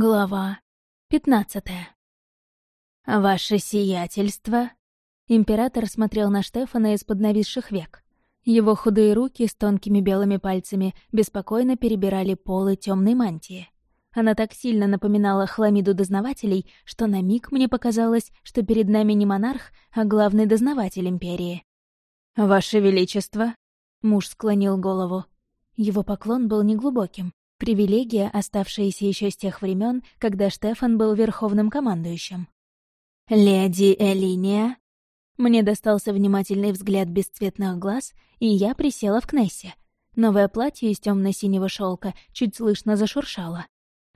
Глава пятнадцатая. «Ваше сиятельство!» Император смотрел на Штефана из-под нависших век. Его худые руки с тонкими белыми пальцами беспокойно перебирали полы темной мантии. Она так сильно напоминала хламиду дознавателей, что на миг мне показалось, что перед нами не монарх, а главный дознаватель Империи. «Ваше Величество!» — муж склонил голову. Его поклон был неглубоким, Привилегия, оставшаяся еще с тех времен, когда Штефан был верховным командующим. «Леди Элиния?» Мне достался внимательный взгляд бесцветных глаз, и я присела в Кнессе. Новое платье из темно синего шелка чуть слышно зашуршало.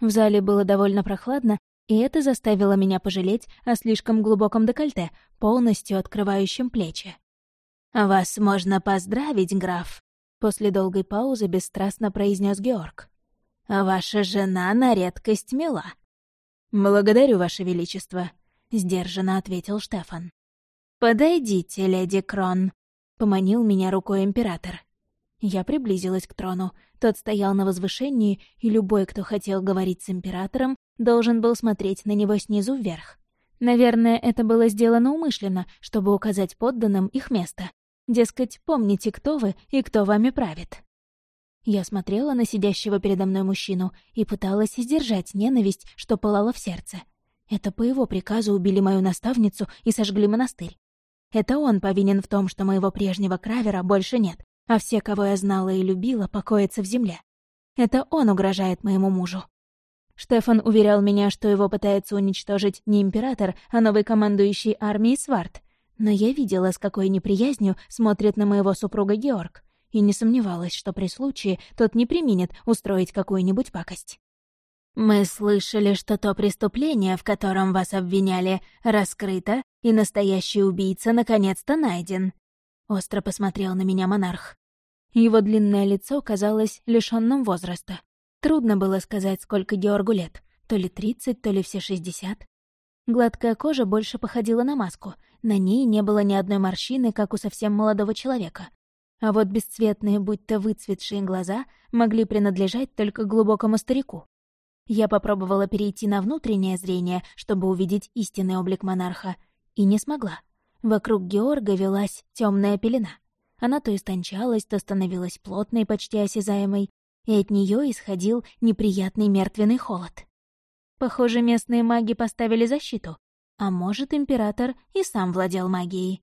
В зале было довольно прохладно, и это заставило меня пожалеть о слишком глубоком декольте, полностью открывающем плечи. «Вас можно поздравить, граф», — после долгой паузы бесстрастно произнес Георг. Ваша жена на редкость мила». «Благодарю, Ваше Величество», — сдержанно ответил Штефан. «Подойдите, леди Крон», — поманил меня рукой император. Я приблизилась к трону. Тот стоял на возвышении, и любой, кто хотел говорить с императором, должен был смотреть на него снизу вверх. Наверное, это было сделано умышленно, чтобы указать подданным их место. Дескать, помните, кто вы и кто вами правит. Я смотрела на сидящего передо мной мужчину и пыталась сдержать ненависть, что пылала в сердце. Это по его приказу убили мою наставницу и сожгли монастырь. Это он повинен в том, что моего прежнего кравера больше нет, а все, кого я знала и любила, покоятся в земле. Это он угрожает моему мужу. Штефан уверял меня, что его пытается уничтожить не император, а новый командующий армией Сварт. Но я видела, с какой неприязнью смотрит на моего супруга Георг и не сомневалась, что при случае тот не применит устроить какую-нибудь пакость. «Мы слышали, что то преступление, в котором вас обвиняли, раскрыто, и настоящий убийца наконец-то найден», — остро посмотрел на меня монарх. Его длинное лицо казалось лишённым возраста. Трудно было сказать, сколько Георгу лет, то ли тридцать, то ли все шестьдесят. Гладкая кожа больше походила на маску, на ней не было ни одной морщины, как у совсем молодого человека. А вот бесцветные, будто выцветшие глаза могли принадлежать только глубокому старику. Я попробовала перейти на внутреннее зрение, чтобы увидеть истинный облик монарха, и не смогла. Вокруг Георга велась темная пелена. Она то истончалась, то становилась плотной, почти осязаемой, и от нее исходил неприятный мертвенный холод. Похоже, местные маги поставили защиту, а может, император и сам владел магией.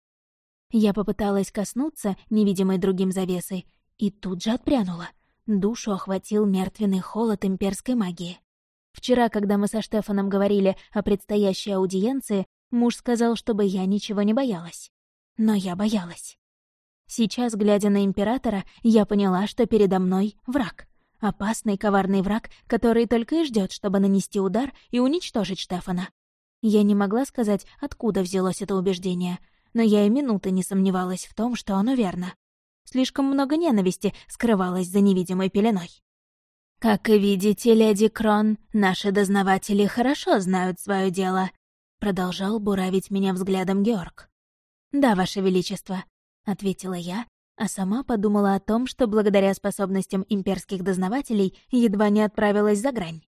Я попыталась коснуться, невидимой другим завесой, и тут же отпрянула. Душу охватил мертвенный холод имперской магии. Вчера, когда мы со Штефаном говорили о предстоящей аудиенции, муж сказал, чтобы я ничего не боялась. Но я боялась. Сейчас, глядя на императора, я поняла, что передо мной враг. Опасный, коварный враг, который только и ждет, чтобы нанести удар и уничтожить Штефана. Я не могла сказать, откуда взялось это убеждение, но я и минуты не сомневалась в том, что оно верно. Слишком много ненависти скрывалось за невидимой пеленой. «Как видите, леди Крон, наши дознаватели хорошо знают свое дело», — продолжал буравить меня взглядом Георг. «Да, ваше величество», — ответила я, а сама подумала о том, что благодаря способностям имперских дознавателей едва не отправилась за грань.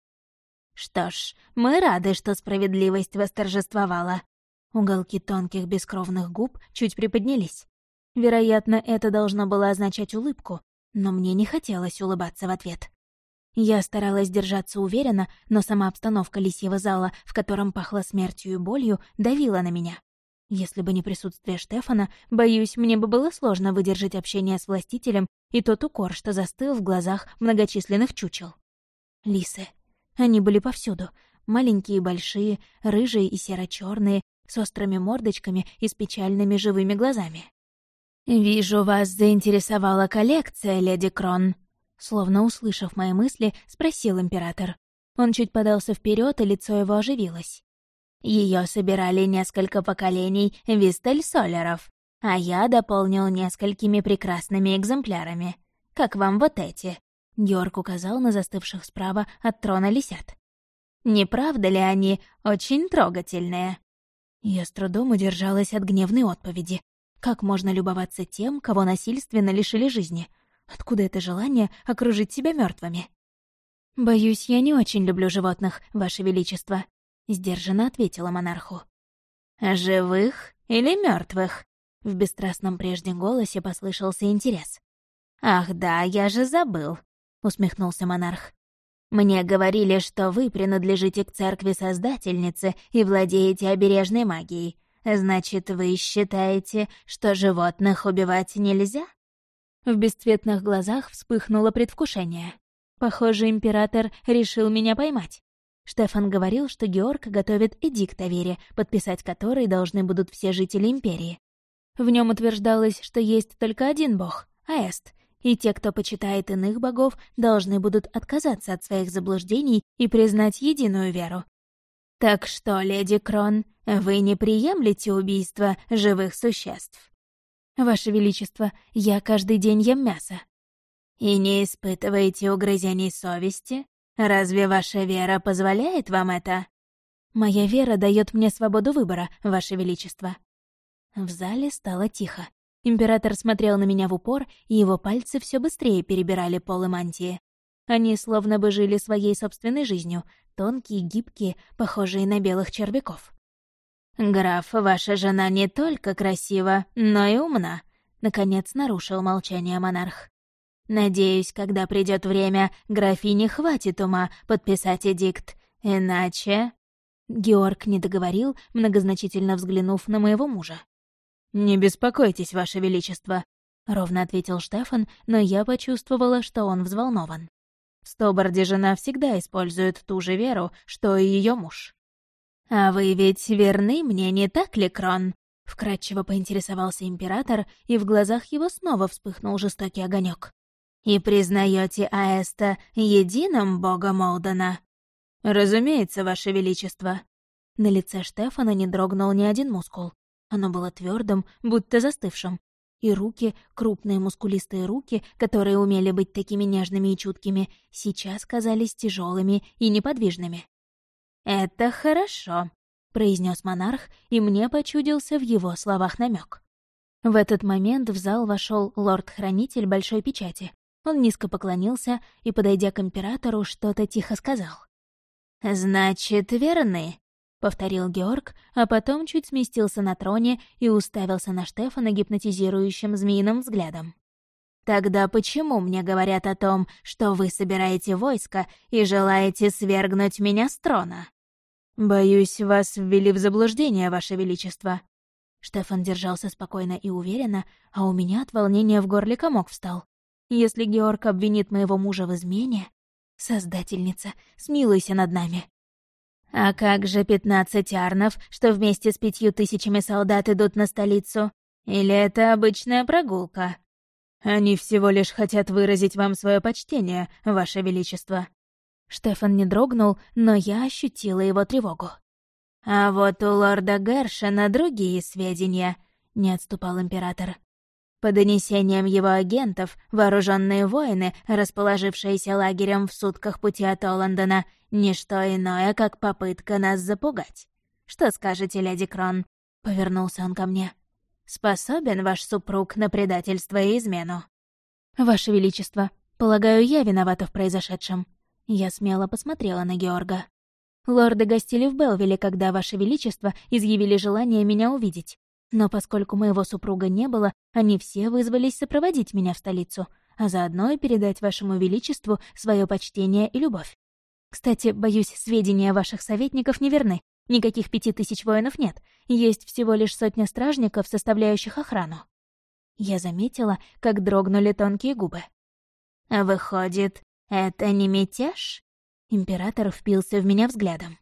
«Что ж, мы рады, что справедливость восторжествовала», Уголки тонких бескровных губ чуть приподнялись. Вероятно, это должно было означать улыбку, но мне не хотелось улыбаться в ответ. Я старалась держаться уверенно, но сама обстановка лисьего зала, в котором пахло смертью и болью, давила на меня. Если бы не присутствие Штефана, боюсь, мне бы было сложно выдержать общение с властителем и тот укор, что застыл в глазах многочисленных чучел. Лисы. Они были повсюду. Маленькие и большие, рыжие и серо черные с острыми мордочками и с печальными живыми глазами. «Вижу, вас заинтересовала коллекция, леди Крон», словно услышав мои мысли, спросил император. Он чуть подался вперед, и лицо его оживилось. Ее собирали несколько поколений Вистель-Солеров, а я дополнил несколькими прекрасными экземплярами. Как вам вот эти?» Георг указал на застывших справа от трона лисят. «Не правда ли они очень трогательные?» Я с трудом удержалась от гневной отповеди. Как можно любоваться тем, кого насильственно лишили жизни? Откуда это желание окружить себя мертвыми? «Боюсь, я не очень люблю животных, Ваше Величество», — сдержанно ответила монарху. «Живых или мертвых? В бесстрастном прежнем голосе послышался интерес. «Ах да, я же забыл», — усмехнулся монарх. «Мне говорили, что вы принадлежите к церкви Создательницы и владеете обережной магией. Значит, вы считаете, что животных убивать нельзя?» В бесцветных глазах вспыхнуло предвкушение. Похоже, император решил меня поймать. Штефан говорил, что Георг готовит эдикт о вере, подписать который должны будут все жители Империи. В нем утверждалось, что есть только один бог — Аэст, и те, кто почитает иных богов, должны будут отказаться от своих заблуждений и признать единую веру. «Так что, леди Крон, вы не приемлете убийство живых существ?» «Ваше Величество, я каждый день ем мясо». «И не испытываете угрызений совести? Разве ваша вера позволяет вам это?» «Моя вера дает мне свободу выбора, Ваше Величество». В зале стало тихо. Император смотрел на меня в упор, и его пальцы все быстрее перебирали полы мантии. Они словно бы жили своей собственной жизнью, тонкие, гибкие, похожие на белых червяков. «Граф, ваша жена не только красива, но и умна», — наконец нарушил молчание монарх. «Надеюсь, когда придет время, графине хватит ума подписать эдикт, иначе...» Георг не договорил, многозначительно взглянув на моего мужа. «Не беспокойтесь, Ваше Величество», — ровно ответил Штефан, но я почувствовала, что он взволнован. В Стоборде жена всегда использует ту же веру, что и ее муж. «А вы ведь верны мне, не так ли, Крон?» — вкратчиво поинтересовался император, и в глазах его снова вспыхнул жестокий огонек. «И признаете Аэста единым богом Олдена?» «Разумеется, Ваше Величество». На лице Штефана не дрогнул ни один мускул. Оно было твердым, будто застывшим. И руки, крупные мускулистые руки, которые умели быть такими нежными и чуткими, сейчас казались тяжелыми и неподвижными. «Это хорошо», — произнес монарх, и мне почудился в его словах намек. В этот момент в зал вошел лорд-хранитель Большой Печати. Он низко поклонился и, подойдя к императору, что-то тихо сказал. «Значит, верны?» Повторил Георг, а потом чуть сместился на троне и уставился на Штефана гипнотизирующим змеиным взглядом. «Тогда почему мне говорят о том, что вы собираете войско и желаете свергнуть меня с трона?» «Боюсь, вас ввели в заблуждение, Ваше Величество». Штефан держался спокойно и уверенно, а у меня от волнения в горле комок встал. Если Георг обвинит моего мужа в измене... Создательница, смилуйся над нами. «А как же пятнадцать арнов, что вместе с пятью тысячами солдат идут на столицу? Или это обычная прогулка?» «Они всего лишь хотят выразить вам свое почтение, Ваше Величество». Штефан не дрогнул, но я ощутила его тревогу. «А вот у лорда Гершена другие сведения», — не отступал император. По донесениям его агентов, вооруженные воины, расположившиеся лагерем в сутках пути от Оландона, не что иное, как попытка нас запугать. Что скажете, леди Крон? Повернулся он ко мне. Способен ваш супруг на предательство и измену? Ваше Величество, полагаю, я виновата в произошедшем. Я смело посмотрела на Георга. Лорды гостили в Белвилле, когда Ваше Величество изъявили желание меня увидеть. Но поскольку моего супруга не было, они все вызвались сопроводить меня в столицу, а заодно и передать вашему величеству свое почтение и любовь. Кстати, боюсь, сведения ваших советников неверны. Никаких пяти тысяч воинов нет. Есть всего лишь сотня стражников, составляющих охрану. Я заметила, как дрогнули тонкие губы. «Выходит, это не мятеж?» Император впился в меня взглядом.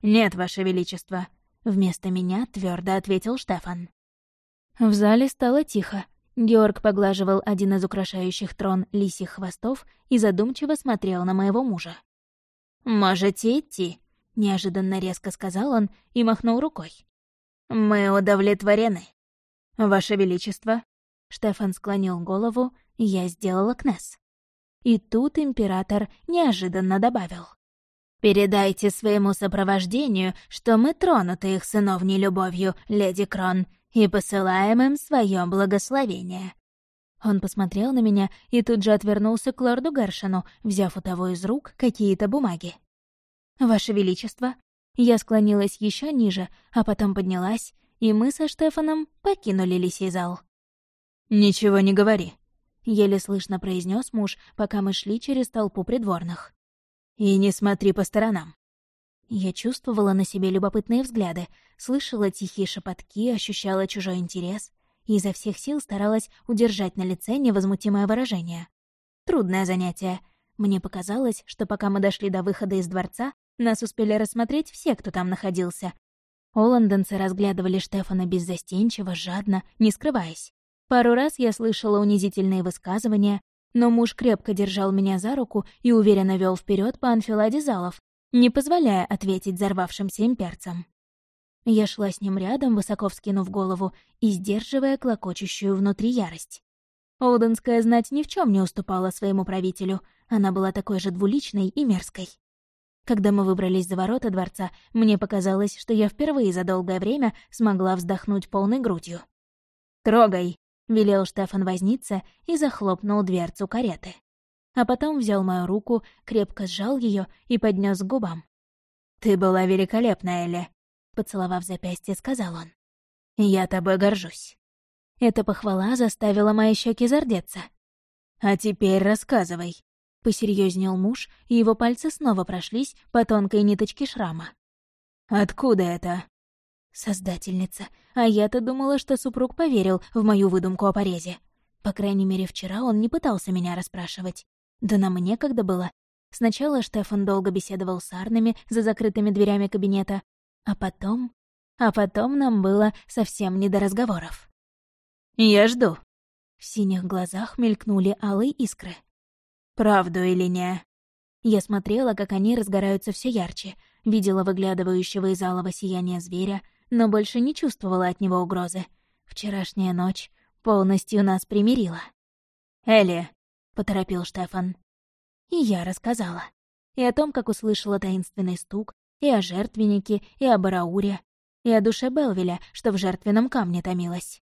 «Нет, Ваше Величество», Вместо меня твердо ответил Штефан. В зале стало тихо. Георг поглаживал один из украшающих трон лисих хвостов и задумчиво смотрел на моего мужа. «Можете идти», — неожиданно резко сказал он и махнул рукой. «Мы удовлетворены». «Ваше Величество». Штефан склонил голову, я сделала кнесс. И тут император неожиданно добавил. Передайте своему сопровождению, что мы тронуты их сыновней любовью, леди Крон, и посылаем им свое благословение». Он посмотрел на меня и тут же отвернулся к лорду Гершину, взяв у того из рук какие-то бумаги. «Ваше Величество!» Я склонилась еще ниже, а потом поднялась, и мы со Штефаном покинули лисий зал. «Ничего не говори», — еле слышно произнес муж, пока мы шли через толпу придворных. «И не смотри по сторонам». Я чувствовала на себе любопытные взгляды, слышала тихие шепотки, ощущала чужой интерес и изо всех сил старалась удержать на лице невозмутимое выражение. Трудное занятие. Мне показалось, что пока мы дошли до выхода из дворца, нас успели рассмотреть все, кто там находился. Оландонцы разглядывали Штефана беззастенчиво, жадно, не скрываясь. Пару раз я слышала унизительные высказывания, но муж крепко держал меня за руку и уверенно вел вперед по анфиладе залов, не позволяя ответить взорвавшимся имперцам. Я шла с ним рядом, высоко вскинув голову и сдерживая клокочущую внутри ярость. Олденская знать ни в чем не уступала своему правителю, она была такой же двуличной и мерзкой. Когда мы выбрались за ворота дворца, мне показалось, что я впервые за долгое время смогла вздохнуть полной грудью. «Трогай!» — велел Штефан возниться и захлопнул дверцу кареты. А потом взял мою руку, крепко сжал ее и поднес к губам. «Ты была великолепна, Элли. Поцеловав запястье, сказал он. «Я тобой горжусь». Эта похвала заставила мои щеки зардеться. «А теперь рассказывай», — посерьезнел муж, и его пальцы снова прошлись по тонкой ниточке шрама. «Откуда это?» Создательница. А я-то думала, что супруг поверил в мою выдумку о порезе. По крайней мере, вчера он не пытался меня расспрашивать. Да нам и некогда было. Сначала Штефан долго беседовал с Арнами за закрытыми дверями кабинета, а потом... А потом нам было совсем не до разговоров. «Я жду». В синих глазах мелькнули алые искры. «Правду или не?» Я смотрела, как они разгораются все ярче, видела выглядывающего из алого сияния зверя, но больше не чувствовала от него угрозы. Вчерашняя ночь полностью нас примирила. «Элли», — поторопил Штефан. И я рассказала. И о том, как услышала таинственный стук, и о жертвеннике, и о Барауре, и о душе Белвеля, что в жертвенном камне томилась.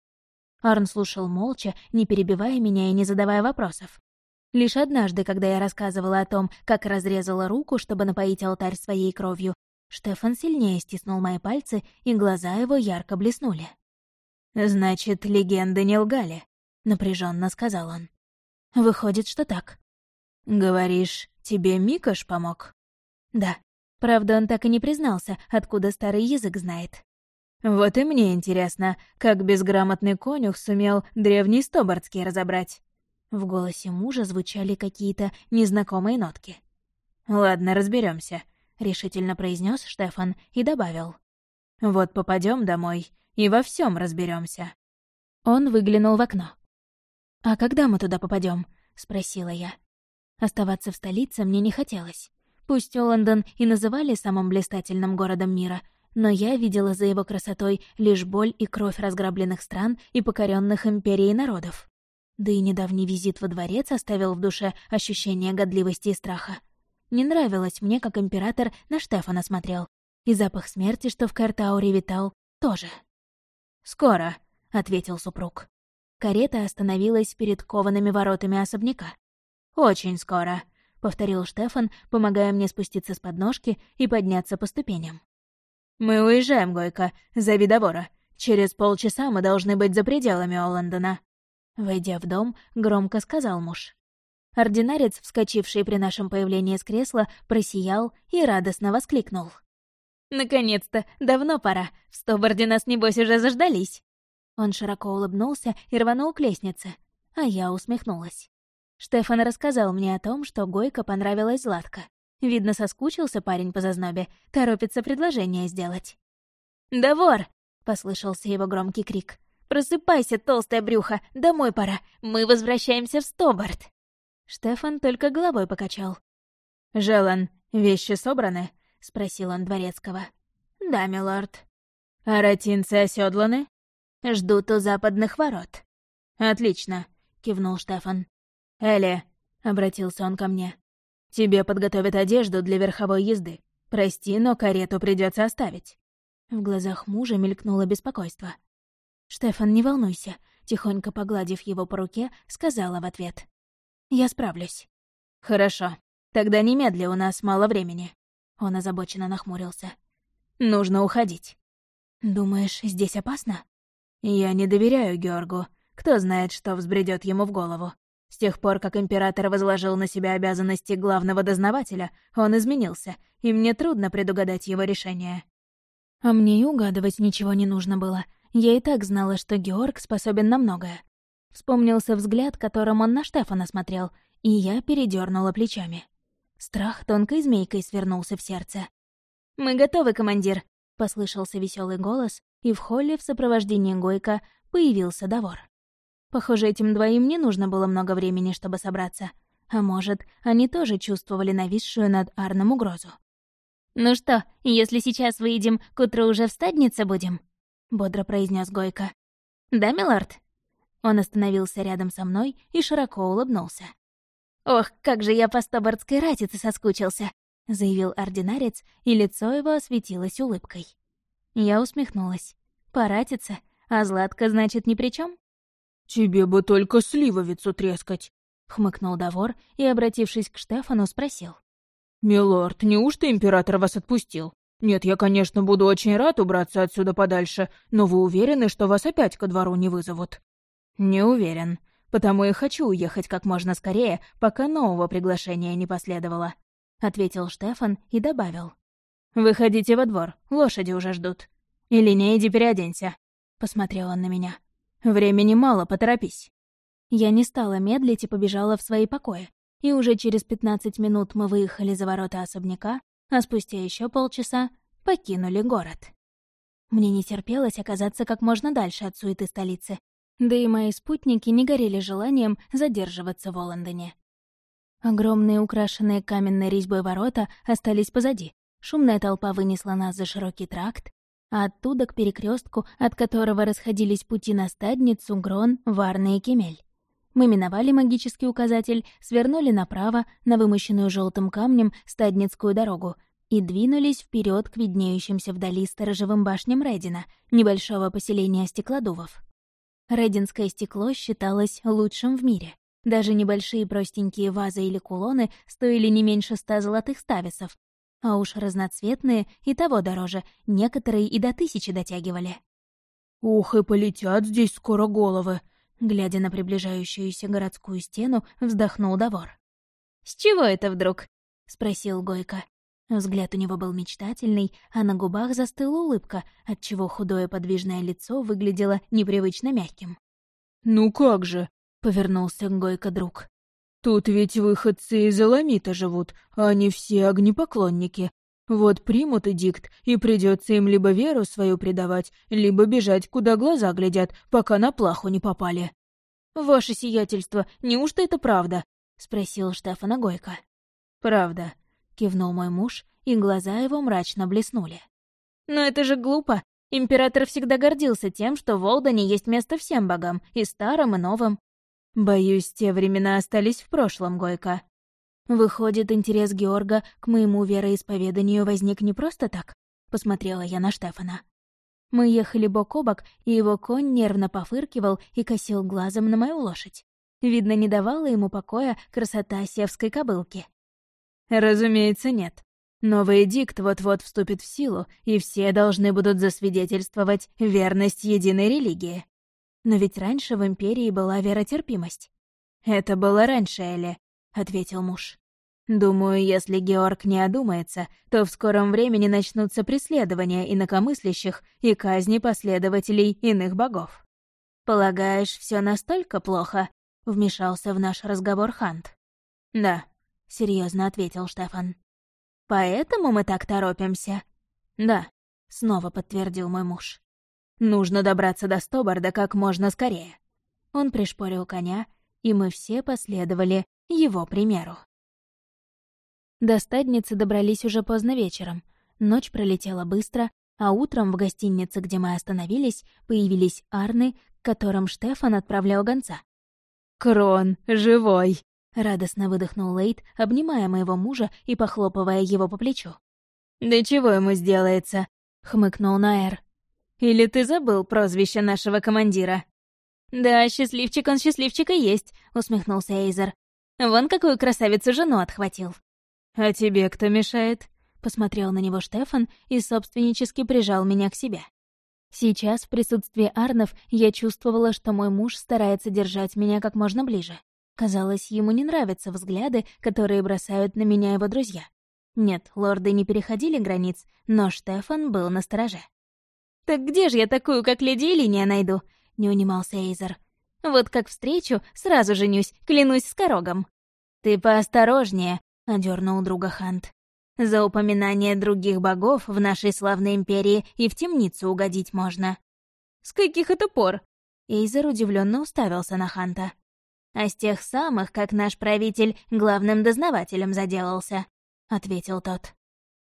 Арн слушал молча, не перебивая меня и не задавая вопросов. Лишь однажды, когда я рассказывала о том, как разрезала руку, чтобы напоить алтарь своей кровью, Штефан сильнее стиснул мои пальцы, и глаза его ярко блеснули. «Значит, легенды не лгали», — напряженно сказал он. «Выходит, что так». «Говоришь, тебе Микош помог?» «Да», Правда, он так и не признался, откуда старый язык знает. «Вот и мне интересно, как безграмотный конюх сумел древний Стобардский разобрать». В голосе мужа звучали какие-то незнакомые нотки. «Ладно, разберемся, решительно произнес Штефан и добавил. «Вот попадем домой и во всем разберемся. Он выглянул в окно. «А когда мы туда попадем? спросила я. Оставаться в столице мне не хотелось. Пусть Лондон и называли самым блистательным городом мира, но я видела за его красотой лишь боль и кровь разграбленных стран и покоренных империей народов. Да и недавний визит во дворец оставил в душе ощущение годливости и страха. Не нравилось мне, как император на Штефана смотрел. И запах смерти, что в Картауре витал, тоже. «Скоро», — ответил супруг. Карета остановилась перед коваными воротами особняка. «Очень скоро», — повторил Штефан, помогая мне спуститься с подножки и подняться по ступеням. «Мы уезжаем, Гойка, за видобора. Через полчаса мы должны быть за пределами Оландона». Войдя в дом, громко сказал муж. Ординарец, вскочивший при нашем появлении с кресла, просиял и радостно воскликнул. «Наконец-то! Давно пора! В Стоборде нас, небось, уже заждались!» Он широко улыбнулся и рванул к лестнице, а я усмехнулась. Штефан рассказал мне о том, что Гойко понравилась Златка. Видно, соскучился парень по зазнобе, торопится предложение сделать. «Да вор!» — послышался его громкий крик. «Просыпайся, толстое брюхо! Домой пора! Мы возвращаемся в Стобард!» Штефан только головой покачал. «Желан, вещи собраны?» — спросил он дворецкого. «Да, милорд». «А ратинцы оседланы?» «Ждут у западных ворот». «Отлично», — кивнул Штефан. «Элли», — обратился он ко мне, — «тебе подготовят одежду для верховой езды. Прости, но карету придется оставить». В глазах мужа мелькнуло беспокойство. «Штефан, не волнуйся», — тихонько погладив его по руке, сказала в ответ. «Я справлюсь». «Хорошо. Тогда немедли, у нас мало времени». Он озабоченно нахмурился. «Нужно уходить». «Думаешь, здесь опасно?» «Я не доверяю Георгу. Кто знает, что взбредет ему в голову. С тех пор, как император возложил на себя обязанности главного дознавателя, он изменился, и мне трудно предугадать его решение». А мне и угадывать ничего не нужно было. Я и так знала, что Георг способен на многое. Вспомнился взгляд, которым он на Штефана смотрел, и я передернула плечами. Страх тонкой змейкой свернулся в сердце. «Мы готовы, командир!» — послышался веселый голос, и в холле в сопровождении Гойка появился Давор. Похоже, этим двоим не нужно было много времени, чтобы собраться. А может, они тоже чувствовали нависшую над Арном угрозу. «Ну что, если сейчас выйдем, к утру уже в стаднице будем?» — бодро произнес Гойка. «Да, милорд?» Он остановился рядом со мной и широко улыбнулся. «Ох, как же я по стобардской ратице соскучился!» — заявил ординарец, и лицо его осветилось улыбкой. Я усмехнулась. «Поратиться? А Златка, значит, ни при чем? «Тебе бы только сливовицу трескать», — хмыкнул Давор и, обратившись к Штефану, спросил. «Милорд, неужто император вас отпустил? Нет, я, конечно, буду очень рад убраться отсюда подальше, но вы уверены, что вас опять ко двору не вызовут?» «Не уверен. Потому и хочу уехать как можно скорее, пока нового приглашения не последовало», — ответил Штефан и добавил. «Выходите во двор, лошади уже ждут. Или не иди переоденься», — посмотрел он на меня. «Времени мало, поторопись». Я не стала медлить и побежала в свои покои. И уже через пятнадцать минут мы выехали за ворота особняка, а спустя еще полчаса покинули город. Мне не терпелось оказаться как можно дальше от суеты столицы, да и мои спутники не горели желанием задерживаться в Лондоне. Огромные украшенные каменной резьбой ворота остались позади. Шумная толпа вынесла нас за широкий тракт, а оттуда к перекрестку, от которого расходились пути на Стадницу, Грон, Варна и Кемель. Мы миновали магический указатель, свернули направо на вымощенную желтым камнем Стадницкую дорогу и двинулись вперед к виднеющимся вдали сторожевым башням Редина, небольшого поселения стеклодувов. Рединское стекло считалось лучшим в мире. Даже небольшие простенькие вазы или кулоны стоили не меньше ста золотых стависов, а уж разноцветные и того дороже, некоторые и до тысячи дотягивали. «Ух, и полетят здесь скоро головы!» Глядя на приближающуюся городскую стену, вздохнул Давор. «С чего это вдруг?» — спросил Гойко. Взгляд у него был мечтательный, а на губах застыла улыбка, отчего худое подвижное лицо выглядело непривычно мягким. «Ну как же?» — повернулся Гойко друг. Тут ведь выходцы из Эламита живут, а они все огнепоклонники. Вот примут эдикт, и придется им либо веру свою предавать, либо бежать, куда глаза глядят, пока на плаху не попали. «Ваше сиятельство, неужто это правда?» — спросил Штефана Гойко. «Правда», — кивнул мой муж, и глаза его мрачно блеснули. «Но это же глупо. Император всегда гордился тем, что в Олдоне есть место всем богам, и старым, и новым. Боюсь, те времена остались в прошлом, Гойка. Выходит, интерес Георга к моему вероисповеданию возник не просто так? Посмотрела я на Штефана. Мы ехали бок о бок, и его конь нервно пофыркивал и косил глазом на мою лошадь. Видно, не давала ему покоя красота севской кобылки. «Разумеется, нет. Новый эдикт вот-вот вступит в силу, и все должны будут засвидетельствовать верность единой религии. Но ведь раньше в Империи была веротерпимость. «Это было раньше, Элли», — ответил муж. «Думаю, если Георг не одумается, то в скором времени начнутся преследования инакомыслящих и казни последователей иных богов». «Полагаешь, все настолько плохо?» — вмешался в наш разговор Хант. «Да», — серьезно ответил Штефан. «Поэтому мы так торопимся?» «Да», — снова подтвердил мой муж. Нужно добраться до Стобарда как можно скорее. Он пришпорил коня, и мы все последовали его примеру. До стадницы добрались уже поздно вечером. Ночь пролетела быстро, а утром в гостинице, где мы остановились, появились Арны, к которым Штефан отправлял гонца. «Крон, живой!» — радостно выдохнул Лейт, обнимая моего мужа и похлопывая его по плечу. «Да чего ему сделается?» — хмыкнул Наэр. Или ты забыл прозвище нашего командира?» «Да, счастливчик он счастливчик и есть», — усмехнулся Эйзер. «Вон какую красавицу жену отхватил». «А тебе кто мешает?» — посмотрел на него Штефан и собственнически прижал меня к себе. Сейчас, в присутствии Арнов, я чувствовала, что мой муж старается держать меня как можно ближе. Казалось, ему не нравятся взгляды, которые бросают на меня его друзья. Нет, лорды не переходили границ, но Штефан был на стороже. «Так где же я такую, как леди Элиния, найду?» — не унимался Эйзер. «Вот как встречу, сразу женюсь, клянусь с корогом». «Ты поосторожнее», — одернул друга Хант. За упоминание других богов в нашей славной империи и в темницу угодить можно. С каких это пор? Эйзер удивленно уставился на Ханта. А с тех самых, как наш правитель главным дознавателем заделался, ответил тот.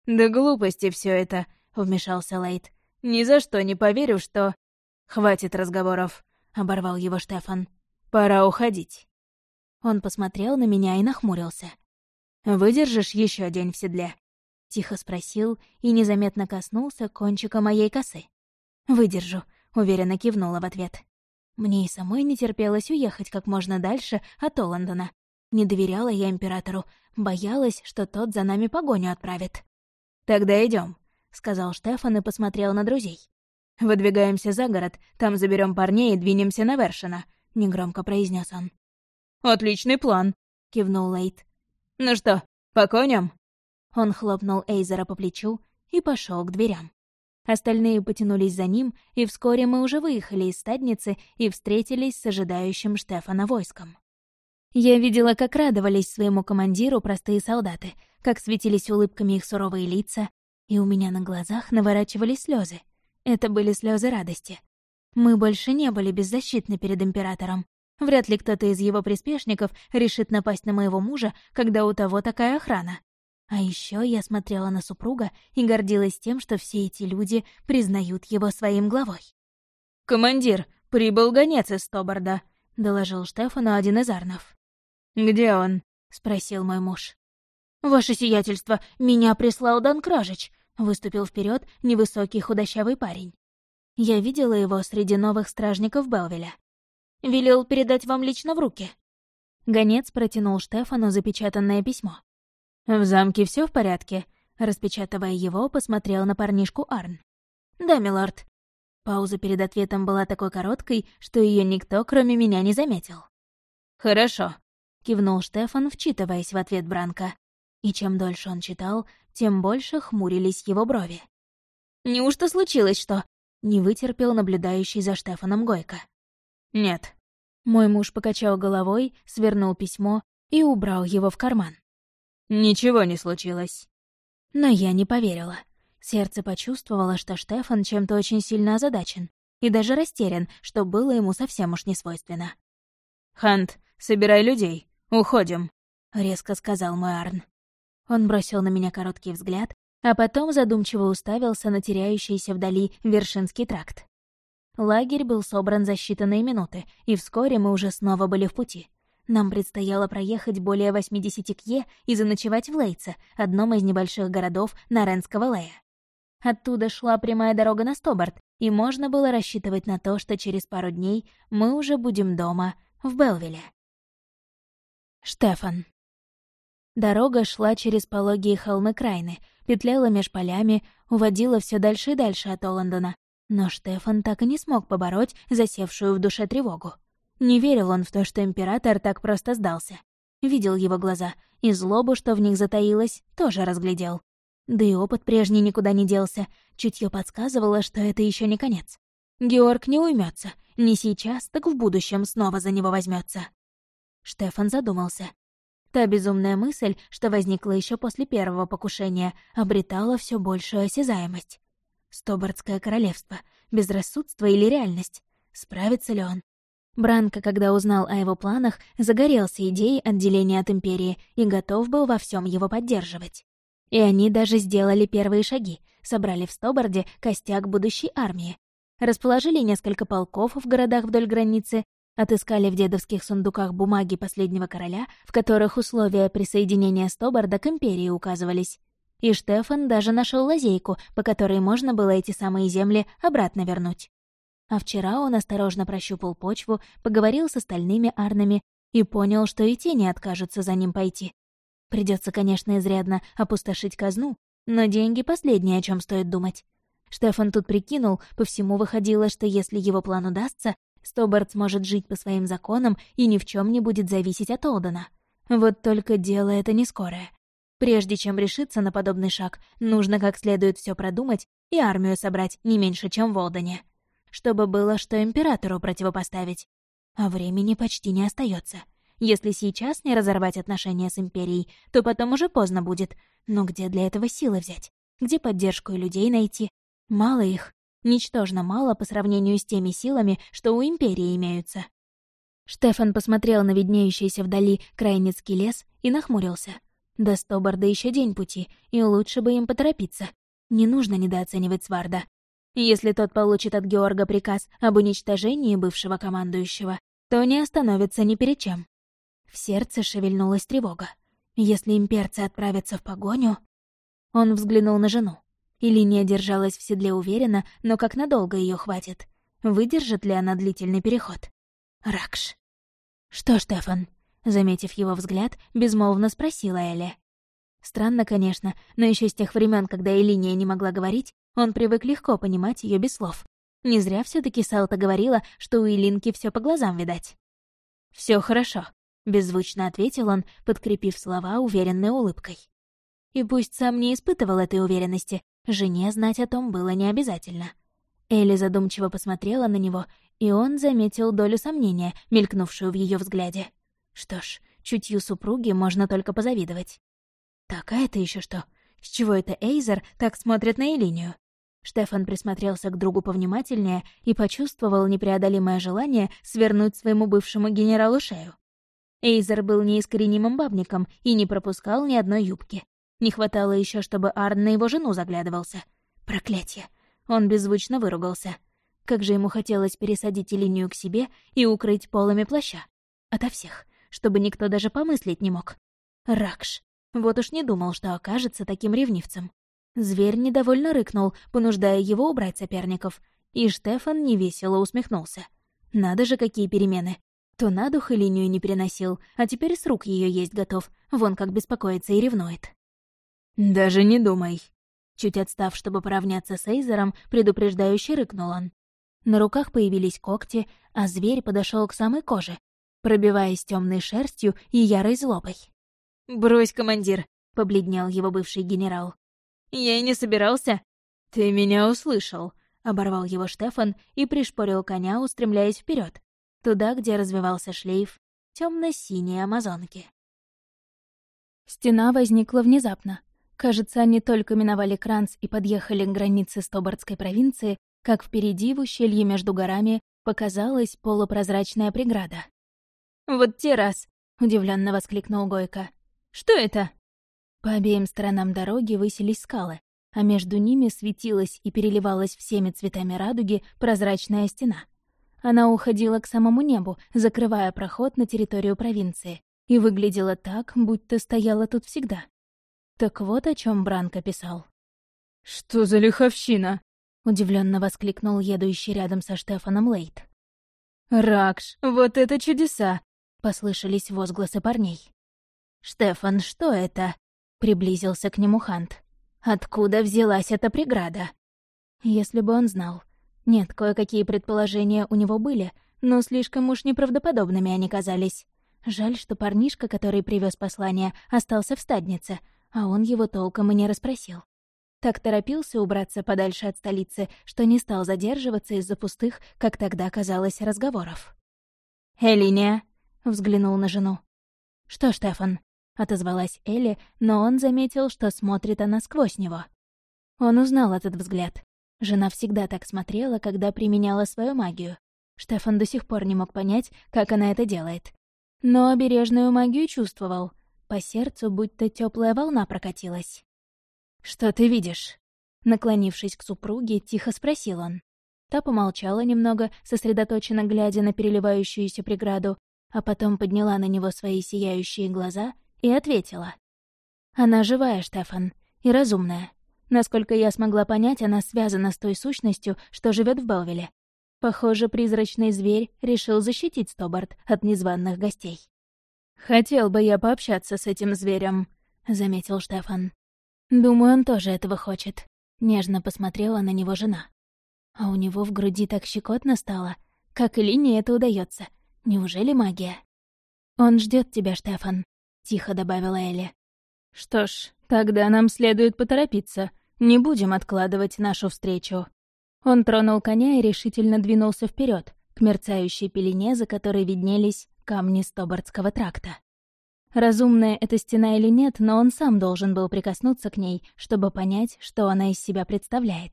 Да глупости все это, вмешался Лейт. Ни за что не поверю, что... Хватит разговоров, оборвал его Штефан. Пора уходить. Он посмотрел на меня и нахмурился. «Выдержишь еще день в седле?» — тихо спросил и незаметно коснулся кончика моей косы. «Выдержу», — уверенно кивнула в ответ. Мне и самой не терпелось уехать как можно дальше от Оландона. Не доверяла я императору, боялась, что тот за нами погоню отправит. «Тогда идем, сказал Штефан и посмотрел на друзей. «Выдвигаемся за город, там заберем парней и двинемся на Вершина», — негромко произнес он. «Отличный план», — кивнул Лейт. «Ну что, по коням?» Он хлопнул Эйзера по плечу и пошел к дверям. Остальные потянулись за ним, и вскоре мы уже выехали из стадницы и встретились с ожидающим Штефана войском. Я видела, как радовались своему командиру простые солдаты, как светились улыбками их суровые лица, и у меня на глазах наворачивались слезы. Это были слезы радости. Мы больше не были беззащитны перед императором. Вряд ли кто-то из его приспешников решит напасть на моего мужа, когда у того такая охрана. А еще я смотрела на супруга и гордилась тем, что все эти люди признают его своим главой. «Командир, прибыл гонец из Тобарда», — доложил Штефану один из арнов. «Где он?» — спросил мой муж. «Ваше сиятельство, меня прислал Дан Кражич», — выступил вперед невысокий худощавый парень. Я видела его среди новых стражников Белвеля. Велел передать вам лично в руки». Гонец протянул Штефану запечатанное письмо. «В замке все в порядке?» Распечатывая его, посмотрел на парнишку Арн. «Да, милорд». Пауза перед ответом была такой короткой, что ее никто, кроме меня, не заметил. «Хорошо», — кивнул Штефан, вчитываясь в ответ Бранка. И чем дольше он читал, тем больше хмурились его брови. «Неужто случилось что?» — не вытерпел наблюдающий за Штефаном Гойко. «Нет». Мой муж покачал головой, свернул письмо и убрал его в карман. «Ничего не случилось». Но я не поверила. Сердце почувствовало, что Штефан чем-то очень сильно озадачен и даже растерян, что было ему совсем уж не свойственно. «Хант, собирай людей, уходим», — резко сказал мой Арн. Он бросил на меня короткий взгляд, а потом задумчиво уставился на теряющийся вдали Вершинский тракт. Лагерь был собран за считанные минуты, и вскоре мы уже снова были в пути. Нам предстояло проехать более 80 кье и заночевать в Лейце, одном из небольших городов Наренского Лея. Оттуда шла прямая дорога на Стобарт, и можно было рассчитывать на то, что через пару дней мы уже будем дома, в Белвиле. Штефан. Дорога шла через пологие холмы Крайны, петляла меж полями, уводила все дальше и дальше от Оландона. Но Штефан так и не смог побороть засевшую в душе тревогу. Не верил он в то, что император так просто сдался. Видел его глаза, и злобу, что в них затаилось, тоже разглядел. Да и опыт прежний никуда не делся, чутье подсказывало, что это еще не конец. Георг не уймется, не сейчас, так в будущем снова за него возьмется. Штефан задумался. Та безумная мысль, что возникла еще после первого покушения, обретала все большую осязаемость. Стобардское королевство, безрассудство или реальность? Справится ли он? Бранко, когда узнал о его планах, загорелся идеей отделения от Империи и готов был во всем его поддерживать. И они даже сделали первые шаги, собрали в Стобарде костяк будущей армии. Расположили несколько полков в городах вдоль границы, отыскали в дедовских сундуках бумаги последнего короля, в которых условия присоединения Стобарда к Империи указывались. И Штефан даже нашел лазейку, по которой можно было эти самые земли обратно вернуть. А вчера он осторожно прощупал почву, поговорил с остальными арнами и понял, что и те не откажутся за ним пойти. Придется, конечно, изрядно опустошить казну, но деньги — последнее, о чем стоит думать. Штефан тут прикинул, по всему выходило, что если его план удастся, Стобарт сможет жить по своим законам и ни в чем не будет зависеть от Олдена. Вот только дело это не скорое. Прежде чем решиться на подобный шаг, нужно как следует все продумать и армию собрать не меньше, чем в Олдене. Чтобы было что императору противопоставить. А времени почти не остается. Если сейчас не разорвать отношения с Империей, то потом уже поздно будет. Но где для этого силы взять? Где поддержку и людей найти? Мало их. Ничтожно мало по сравнению с теми силами, что у Империи имеются. Штефан посмотрел на виднеющийся вдали Крайницкий лес и нахмурился. До Стобарда еще день пути, и лучше бы им поторопиться. Не нужно недооценивать Сварда. Если тот получит от Георга приказ об уничтожении бывшего командующего, то не остановится ни перед чем. В сердце шевельнулась тревога. Если имперцы отправятся в погоню... Он взглянул на жену. И линия держалась в седле уверенно, но как надолго ее хватит? Выдержит ли она длительный переход? Ракш. «Что, Штефан?» Заметив его взгляд, безмолвно спросила Эля. Странно, конечно, но еще с тех времен, когда Элиния не могла говорить, он привык легко понимать ее без слов. Не зря все таки Салта говорила, что у Илинки все по глазам видать. Все хорошо», — беззвучно ответил он, подкрепив слова уверенной улыбкой. И пусть сам не испытывал этой уверенности, жене знать о том было не обязательно. Элли задумчиво посмотрела на него, и он заметил долю сомнения, мелькнувшую в ее взгляде. Что ж, чутью супруги можно только позавидовать. Так, а это еще что? С чего это Эйзер так смотрит на Элинию? Штефан присмотрелся к другу повнимательнее и почувствовал непреодолимое желание свернуть своему бывшему генералу шею. Эйзер был неискоренимым бабником и не пропускал ни одной юбки. Не хватало еще, чтобы Арн на его жену заглядывался. Проклятье! Он беззвучно выругался. Как же ему хотелось пересадить линию к себе и укрыть полами плаща. Ото всех, чтобы никто даже помыслить не мог. Ракш. Вот уж не думал, что окажется таким ревнивцем. Зверь недовольно рыкнул, понуждая его убрать соперников, и Штефан невесело усмехнулся. Надо же, какие перемены. То на дух и линию не переносил, а теперь с рук ее есть готов, вон как беспокоится и ревнует. «Даже не думай», Чуть отстав, чтобы поравняться с Эйзером, предупреждающе рыкнул он. На руках появились когти, а зверь подошел к самой коже, пробиваясь темной шерстью и ярой злобой. «Брось, командир», — побледнел его бывший генерал. «Я и не собирался». «Ты меня услышал», — оборвал его Штефан и пришпорил коня, устремляясь вперед, туда, где развивался шлейф темно синей амазонки. Стена возникла внезапно. Кажется, они только миновали Кранц и подъехали к границе Стобардской провинции, как впереди, в ущелье между горами, показалась полупрозрачная преграда. «Вот те раз!» — удивленно воскликнул Гойко. «Что это?» По обеим сторонам дороги высились скалы, а между ними светилась и переливалась всеми цветами радуги прозрачная стена. Она уходила к самому небу, закрывая проход на территорию провинции, и выглядела так, будто стояла тут всегда. Так вот о чем Бранко писал. «Что за лиховщина?» — удивленно воскликнул едущий рядом со Штефаном Лейт. «Ракш, вот это чудеса!» — послышались возгласы парней. «Штефан, что это?» — приблизился к нему Хант. «Откуда взялась эта преграда?» Если бы он знал. Нет, кое-какие предположения у него были, но слишком уж неправдоподобными они казались. Жаль, что парнишка, который привез послание, остался в стаднице — а он его толком и не расспросил. Так торопился убраться подальше от столицы, что не стал задерживаться из-за пустых, как тогда казалось, разговоров. «Элиния!» — взглянул на жену. «Что, Штефан?» — отозвалась Элли, но он заметил, что смотрит она сквозь него. Он узнал этот взгляд. Жена всегда так смотрела, когда применяла свою магию. Штефан до сих пор не мог понять, как она это делает. Но обережную магию чувствовал — по сердцу будто теплая волна прокатилась. «Что ты видишь?» Наклонившись к супруге, тихо спросил он. Та помолчала немного, сосредоточенно глядя на переливающуюся преграду, а потом подняла на него свои сияющие глаза и ответила. «Она живая, Штефан, и разумная. Насколько я смогла понять, она связана с той сущностью, что живет в Белвиле. Похоже, призрачный зверь решил защитить Стобарт от незваных гостей. «Хотел бы я пообщаться с этим зверем», — заметил Штефан. «Думаю, он тоже этого хочет», — нежно посмотрела на него жена. А у него в груди так щекотно стало. Как Илине это удается? Неужели магия? «Он ждет тебя, Штефан», — тихо добавила Элли. «Что ж, тогда нам следует поторопиться. Не будем откладывать нашу встречу». Он тронул коня и решительно двинулся вперед к мерцающей пелене, за которой виднелись камни Стобардского тракта. Разумная эта стена или нет, но он сам должен был прикоснуться к ней, чтобы понять, что она из себя представляет.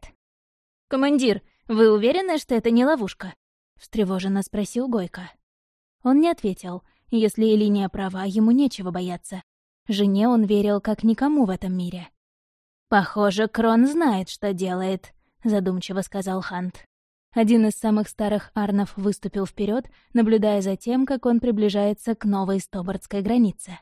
«Командир, вы уверены, что это не ловушка?» — встревоженно спросил Гойко. Он не ответил. Если Элиния права, ему нечего бояться. Жене он верил как никому в этом мире. «Похоже, Крон знает, что делает», — задумчиво сказал Хант. Один из самых старых арнов выступил вперед, наблюдая за тем, как он приближается к новой стобардской границе.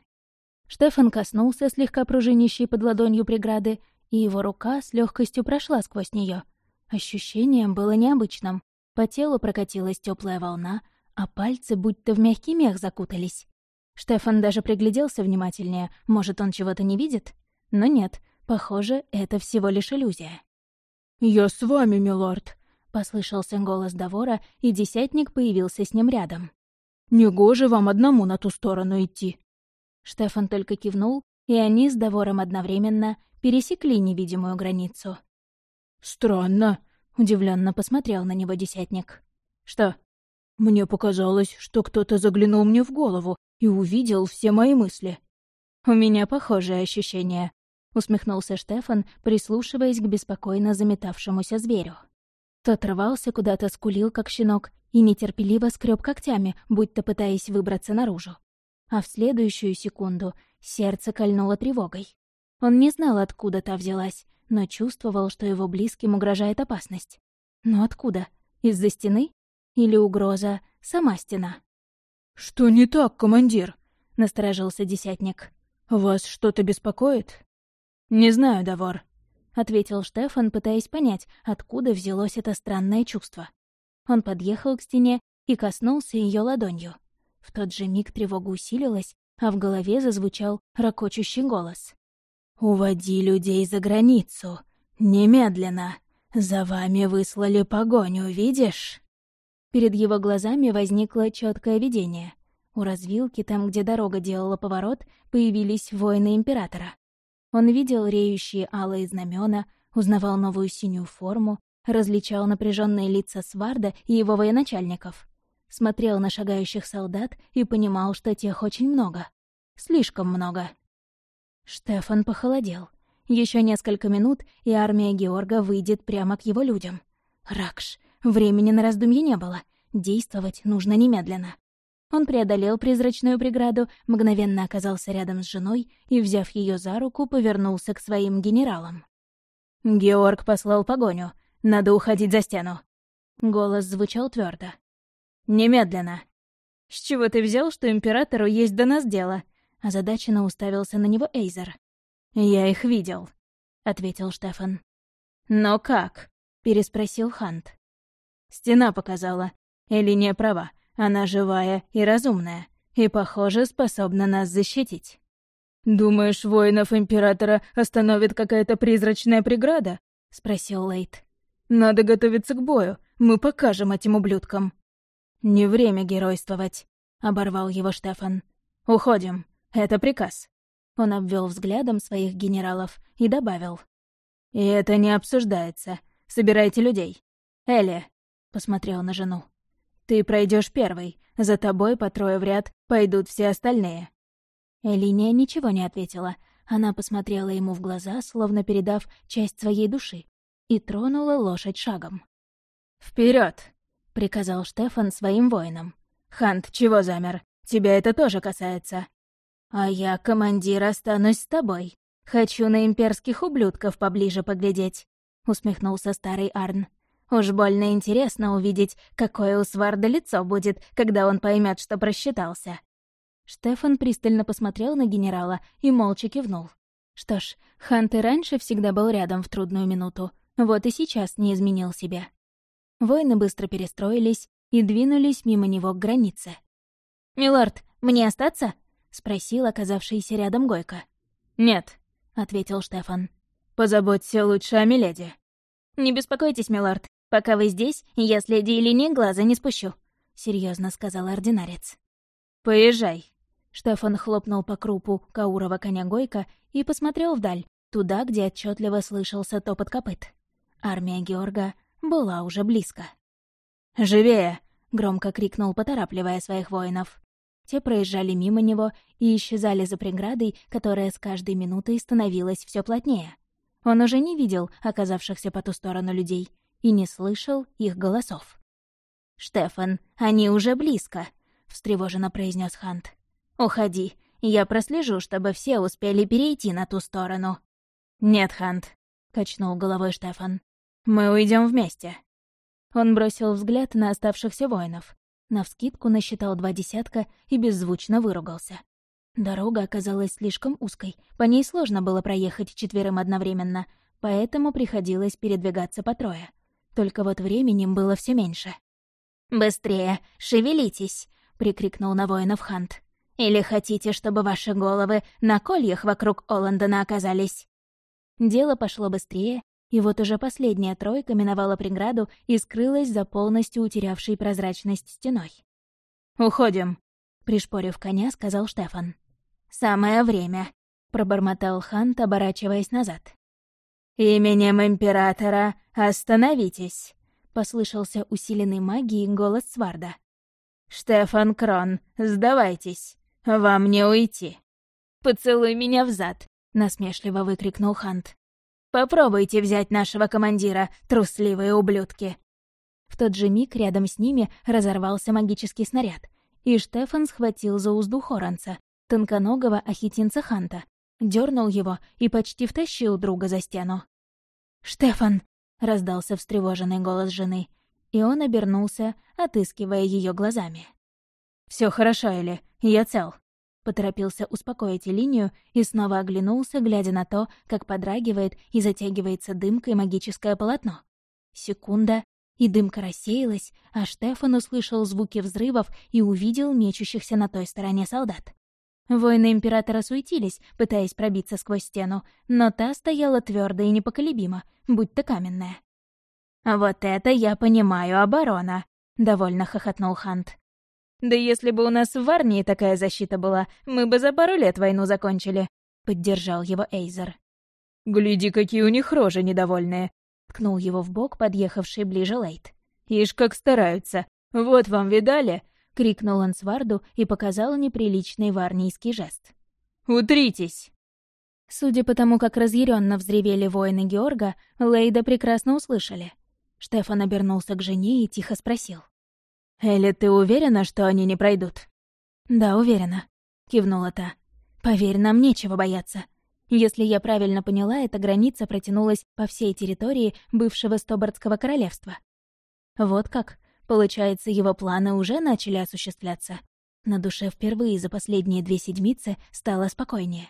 Штефан коснулся слегка пружинищей под ладонью преграды, и его рука с легкостью прошла сквозь нее. Ощущение было необычным. По телу прокатилась теплая волна, а пальцы будто в мягкий мех закутались. Штефан даже пригляделся внимательнее, может, он чего-то не видит? Но нет, похоже, это всего лишь иллюзия. «Я с вами, милорд», Послышался голос Давора, и десятник появился с ним рядом. «Негоже вам одному на ту сторону идти». Штефан только кивнул, и они с Давором одновременно пересекли невидимую границу. «Странно», — удивленно посмотрел на него десятник. «Что?» «Мне показалось, что кто-то заглянул мне в голову и увидел все мои мысли». «У меня похожее ощущение», — усмехнулся Штефан, прислушиваясь к беспокойно заметавшемуся зверю. Тот рвался куда-то, скулил, как щенок, и нетерпеливо скреб когтями, будто пытаясь выбраться наружу. А в следующую секунду сердце кольнуло тревогой. Он не знал, откуда та взялась, но чувствовал, что его близким угрожает опасность. Но откуда? Из-за стены? Или угроза — сама стена? «Что не так, командир?» — насторожился десятник. «Вас что-то беспокоит?» «Не знаю, Давор», — ответил Штефан, пытаясь понять, откуда взялось это странное чувство. Он подъехал к стене и коснулся ее ладонью. В тот же миг тревога усилилась, а в голове зазвучал ракочущий голос. «Уводи людей за границу! Немедленно! За вами выслали погоню, видишь?» Перед его глазами возникло четкое видение. У развилки, там, где дорога делала поворот, появились воины Императора. Он видел реющие алые знамена, узнавал новую синюю форму, различал напряженные лица Сварда и его военачальников. Смотрел на шагающих солдат и понимал, что тех очень много. Слишком много. Штефан похолодел. Еще несколько минут, и армия Георга выйдет прямо к его людям. Ракш, времени на раздумье не было. Действовать нужно немедленно. Он преодолел призрачную преграду, мгновенно оказался рядом с женой и, взяв ее за руку, повернулся к своим генералам. «Георг послал погоню. Надо уходить за стену». Голос звучал твердо. «Немедленно». «С чего ты взял, что императору есть до нас дело?» Озадаченно уставился на него Эйзер. «Я их видел», — ответил Штефан. «Но как?» — переспросил Хант. «Стена показала. Элиния права. Она живая и разумная, и, похоже, способна нас защитить. «Думаешь, воинов Императора остановит какая-то призрачная преграда?» — спросил Лейт. «Надо готовиться к бою, мы покажем этим ублюдкам». «Не время геройствовать», — оборвал его Штефан. «Уходим, это приказ». Он обвел взглядом своих генералов и добавил. «И это не обсуждается. Собирайте людей. Элли», — посмотрел на жену. Ты пройдешь первый, за тобой по трое в ряд пойдут все остальные». Элиния ничего не ответила. Она посмотрела ему в глаза, словно передав часть своей души, и тронула лошадь шагом. Вперед! приказал Штефан своим воинам. «Хант, чего замер? Тебя это тоже касается». «А я, командир, останусь с тобой. Хочу на имперских ублюдков поближе поглядеть», — усмехнулся старый Арн. Уж больно интересно увидеть, какое у Сварда лицо будет, когда он поймет, что просчитался. Штефан пристально посмотрел на генерала и молча кивнул. Что ж, Хант и раньше всегда был рядом в трудную минуту, вот и сейчас не изменил себя. Воины быстро перестроились и двинулись мимо него к границе. «Милорд, мне остаться?» — спросил оказавшийся рядом Гойко. «Нет», — ответил Штефан. «Позаботься лучше о Миледи». «Не беспокойтесь, милорд. Пока вы здесь, я с леди Элини глаза не спущу», — серьезно сказал ординарец. «Поезжай». Штефан хлопнул по крупу Каурова коня Гойка и посмотрел вдаль, туда, где отчетливо слышался топот копыт. Армия Георга была уже близко. «Живее!» — громко крикнул, поторапливая своих воинов. Те проезжали мимо него и исчезали за преградой, которая с каждой минутой становилась все плотнее. Он уже не видел оказавшихся по ту сторону людей и не слышал их голосов. «Штефан, они уже близко», — встревоженно произнес Хант. «Уходи, я прослежу, чтобы все успели перейти на ту сторону». «Нет, Хант», — качнул головой Штефан. «Мы уйдем вместе». Он бросил взгляд на оставшихся воинов. Навскидку насчитал два десятка и беззвучно выругался. Дорога оказалась слишком узкой, по ней сложно было проехать четверым одновременно, поэтому приходилось передвигаться по трое. Только вот временем было все меньше. «Быстрее, шевелитесь!» — прикрикнул на воинов Хант. «Или хотите, чтобы ваши головы на кольях вокруг Оландона оказались?» Дело пошло быстрее, и вот уже последняя тройка миновала преграду и скрылась за полностью утерявшей прозрачность стеной. «Уходим», — пришпорив коня, сказал Штефан. «Самое время», — пробормотал Хант, оборачиваясь назад. «Именем Императора остановитесь», — послышался усиленный магией голос Сварда. «Штефан Крон, сдавайтесь, вам не уйти». «Поцелуй меня взад», — насмешливо выкрикнул Хант. Попробуйте взять нашего командира, трусливые ублюдки!» В тот же миг рядом с ними разорвался магический снаряд, и Штефан схватил за узду Хоранца, тонконогого ахитинца Ханта, дернул его и почти втащил друга за стену. «Штефан!» — раздался встревоженный голос жены, и он обернулся, отыскивая ее глазами. Все хорошо, Эли, я цел», Поторопился успокоить линию и снова оглянулся, глядя на то, как подрагивает и затягивается дымкой магическое полотно. Секунда, и дымка рассеялась, а Штефан услышал звуки взрывов и увидел мечущихся на той стороне солдат. Воины Императора суетились, пытаясь пробиться сквозь стену, но та стояла твердо и непоколебимо, будь-то каменная. «Вот это я понимаю, оборона!» — довольно хохотнул Хант. Да если бы у нас в армии такая защита была, мы бы за пару лет войну закончили», — поддержал его Эйзер. «Гляди, какие у них рожи недовольные», — ткнул его в бок подъехавший ближе Лейт. «Ишь, как стараются! Вот вам видали?» — крикнул он Сварду и показал неприличный варнийский жест. «Утритесь!» Судя по тому, как разъяренно взревели воины Георга, Лейда прекрасно услышали. Штефан обернулся к жене и тихо спросил. «Элли, ты уверена, что они не пройдут?» «Да, уверена», — кивнула та. «Поверь, нам нечего бояться. Если я правильно поняла, эта граница протянулась по всей территории бывшего Стобардского королевства. Вот как. Получается, его планы уже начали осуществляться. На душе впервые за последние две седмицы стало спокойнее.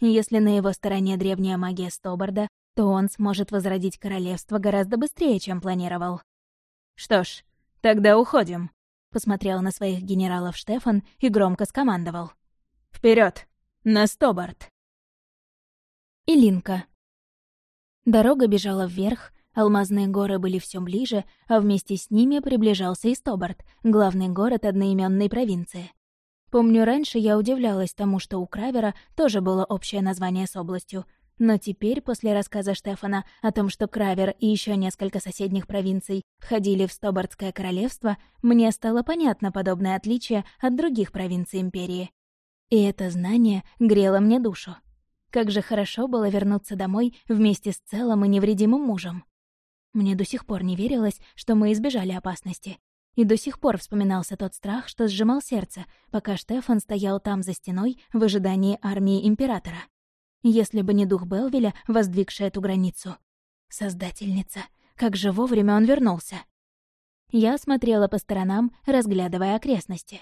Если на его стороне древняя магия Стобарда, то он сможет возродить королевство гораздо быстрее, чем планировал. Что ж, «Тогда уходим», — посмотрел на своих генералов Штефан и громко скомандовал. Вперед, На стоборд!» Илинка. Дорога бежала вверх, алмазные горы были все ближе, а вместе с ними приближался и Стобарт, главный город одноименной провинции. Помню, раньше я удивлялась тому, что у Кравера тоже было общее название с областью — но теперь, после рассказа Штефана о том, что Кравер и еще несколько соседних провинций входили в Стобардское королевство, мне стало понятно подобное отличие от других провинций Империи. И это знание грело мне душу. Как же хорошо было вернуться домой вместе с целым и невредимым мужем. Мне до сих пор не верилось, что мы избежали опасности. И до сих пор вспоминался тот страх, что сжимал сердце, пока Штефан стоял там за стеной в ожидании армии Императора если бы не дух Белвеля, воздвигший эту границу. Создательница, как же вовремя он вернулся. Я смотрела по сторонам, разглядывая окрестности.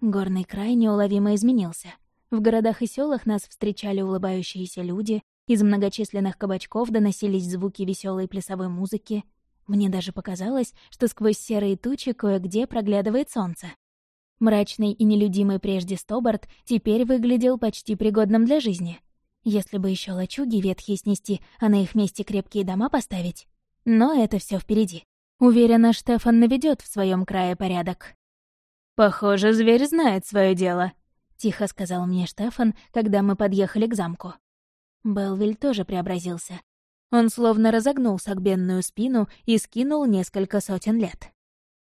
Горный край неуловимо изменился. В городах и селах нас встречали улыбающиеся люди, из многочисленных кабачков доносились звуки веселой плясовой музыки. Мне даже показалось, что сквозь серые тучи кое-где проглядывает солнце. Мрачный и нелюдимый прежде Стобарт теперь выглядел почти пригодным для жизни. Если бы еще лачуги ветхие снести, а на их месте крепкие дома поставить. Но это все впереди. Уверена, Штефан наведет в своем крае порядок. «Похоже, зверь знает свое дело», — тихо сказал мне Штефан, когда мы подъехали к замку. Белвиль тоже преобразился. Он словно разогнул согбенную спину и скинул несколько сотен лет.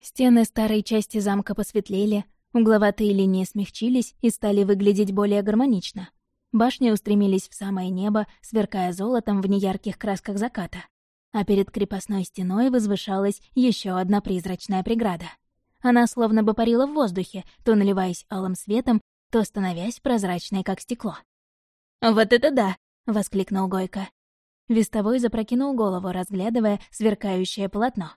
Стены старой части замка посветлели, угловатые линии смягчились и стали выглядеть более гармонично. Башни устремились в самое небо, сверкая золотом в неярких красках заката а перед крепостной стеной возвышалась еще одна призрачная преграда. Она словно бы парила в воздухе, то наливаясь алым светом, то становясь прозрачной, как стекло. «Вот это да!» — воскликнул Гойко. Вестовой запрокинул голову, разглядывая сверкающее полотно.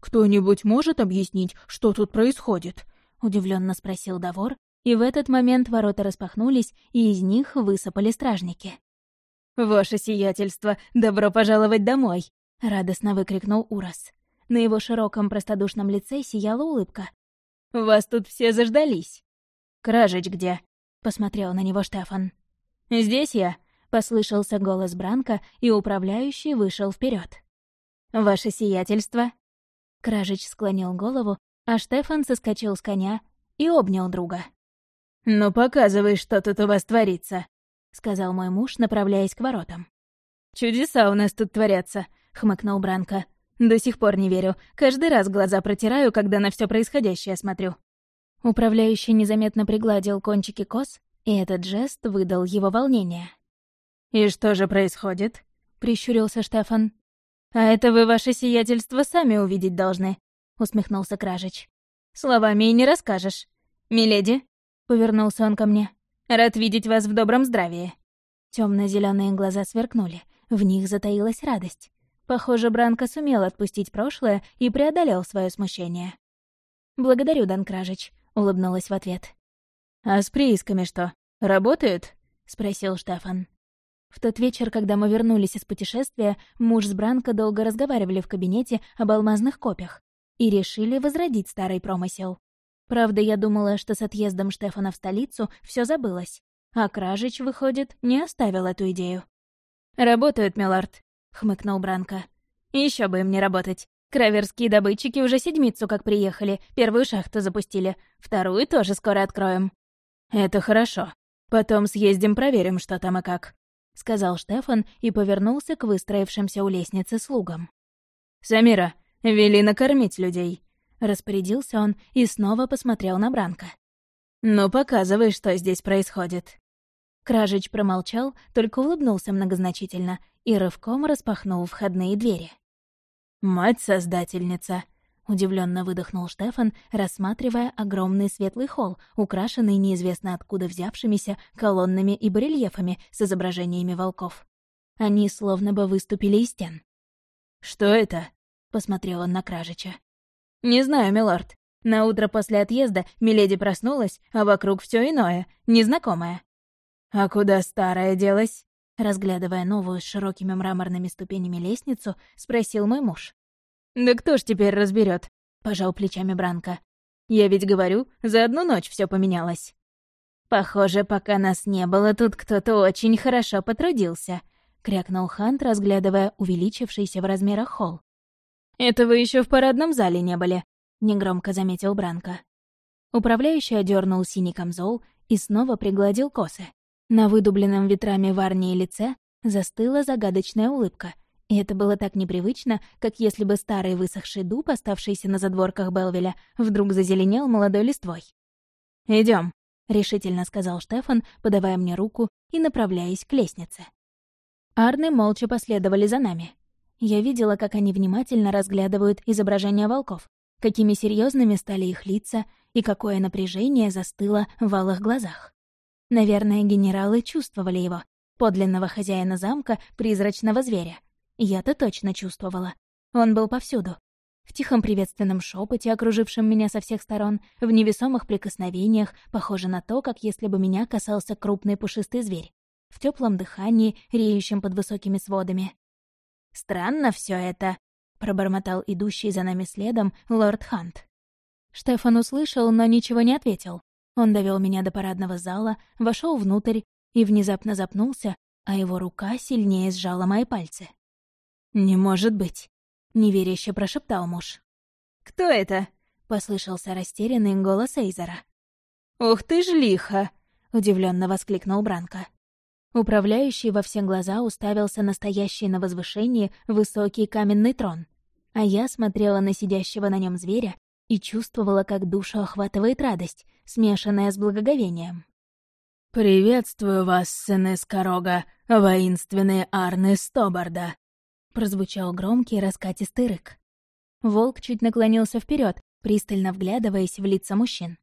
«Кто-нибудь может объяснить, что тут происходит?» — удивленно спросил Давор, и в этот момент ворота распахнулись, и из них высыпали стражники. «Ваше сиятельство, добро пожаловать домой!» — радостно выкрикнул Урос. На его широком простодушном лице сияла улыбка. «Вас тут все заждались!» «Кражич где?» — посмотрел на него Штефан. «Здесь я!» — послышался голос Бранка, и управляющий вышел вперед. «Ваше сиятельство!» Кражич склонил голову, а Штефан соскочил с коня и обнял друга. «Ну, показывай, что тут у вас творится!» — сказал мой муж, направляясь к воротам. «Чудеса у нас тут творятся», — хмыкнул Бранко. «До сих пор не верю. Каждый раз глаза протираю, когда на все происходящее смотрю». Управляющий незаметно пригладил кончики кос, и этот жест выдал его волнение. «И что же происходит?» — прищурился Штефан. «А это вы, ваше сиятельство, сами увидеть должны», — усмехнулся Кражич. «Словами и не расскажешь. Миледи», — повернулся он ко мне, Рад видеть вас в добром здравии». Темно-зеленые глаза сверкнули, в них затаилась радость. Похоже, Бранко сумел отпустить прошлое и преодолел свое смущение. «Благодарю, Дан Кражич», — улыбнулась в ответ. «А с приисками что, работают?» — спросил Штефан. В тот вечер, когда мы вернулись из путешествия, муж с Бранко долго разговаривали в кабинете об алмазных копьях и решили возродить старый промысел. Правда, я думала, что с отъездом Штефана в столицу все забылось. А Кражич, выходит, не оставил эту идею. «Работают, милорд», — хмыкнул Бранко. Еще бы им не работать. Краверские добытчики уже седмицу как приехали, первую шахту запустили, вторую тоже скоро откроем». «Это хорошо. Потом съездим проверим, что там и как», — сказал Штефан и повернулся к выстроившимся у лестницы слугам. «Самира, вели накормить людей. Распорядился он и снова посмотрел на Бранка. «Ну, показывай, что здесь происходит». Кражич промолчал, только улыбнулся многозначительно и рывком распахнул входные двери. «Мать-создательница!» — удивленно выдохнул Штефан, рассматривая огромный светлый холл, украшенный неизвестно откуда взявшимися колоннами и барельефами с изображениями волков. Они словно бы выступили из стен. «Что это?» — посмотрел он на Кражича. «Не знаю, милорд. На утро после отъезда Миледи проснулась, а вокруг все иное, незнакомое». «А куда старая делась?» Разглядывая новую с широкими мраморными ступенями лестницу, спросил мой муж. «Да кто ж теперь разберет? пожал плечами Бранко. «Я ведь говорю, за одну ночь все поменялось». «Похоже, пока нас не было, тут кто-то очень хорошо потрудился», — крякнул Хант, разглядывая увеличившийся в размерах холл. «Это вы еще в парадном зале не были», — негромко заметил Бранко. Управляющий одернул синий камзол и снова пригладил косы. На выдубленном ветрами варнии лице застыла загадочная улыбка, и это было так непривычно, как если бы старый высохший дуб, оставшийся на задворках Белвеля, вдруг зазеленел молодой листвой. Идем, решительно сказал Штефан, подавая мне руку и направляясь к лестнице. Арны молча последовали за нами. Я видела, как они внимательно разглядывают изображения волков, какими серьезными стали их лица и какое напряжение застыло в алых глазах. Наверное, генералы чувствовали его, подлинного хозяина замка, призрачного зверя. Я-то точно чувствовала. Он был повсюду. В тихом приветственном шепоте, окружившем меня со всех сторон, в невесомых прикосновениях, похоже на то, как если бы меня касался крупный пушистый зверь. В теплом дыхании, реющем под высокими сводами. «Странно все это», — пробормотал идущий за нами следом лорд Хант. Штефан услышал, но ничего не ответил. Он довел меня до парадного зала, вошел внутрь и внезапно запнулся, а его рука сильнее сжала мои пальцы. «Не может быть!» — неверяще прошептал муж. «Кто это?» — послышался растерянный голос Эйзера. «Ух ты ж лихо!» — удивленно воскликнул Бранко. Управляющий во все глаза уставился на стоящий на возвышении высокий каменный трон, а я смотрела на сидящего на нем зверя и чувствовала, как душу охватывает радость, смешанная с благоговением. «Приветствую вас, сыны Скорога, воинственные Арны Стобарда!» Прозвучал громкий раскатистый рык. Волк чуть наклонился вперед, пристально вглядываясь в лица мужчин.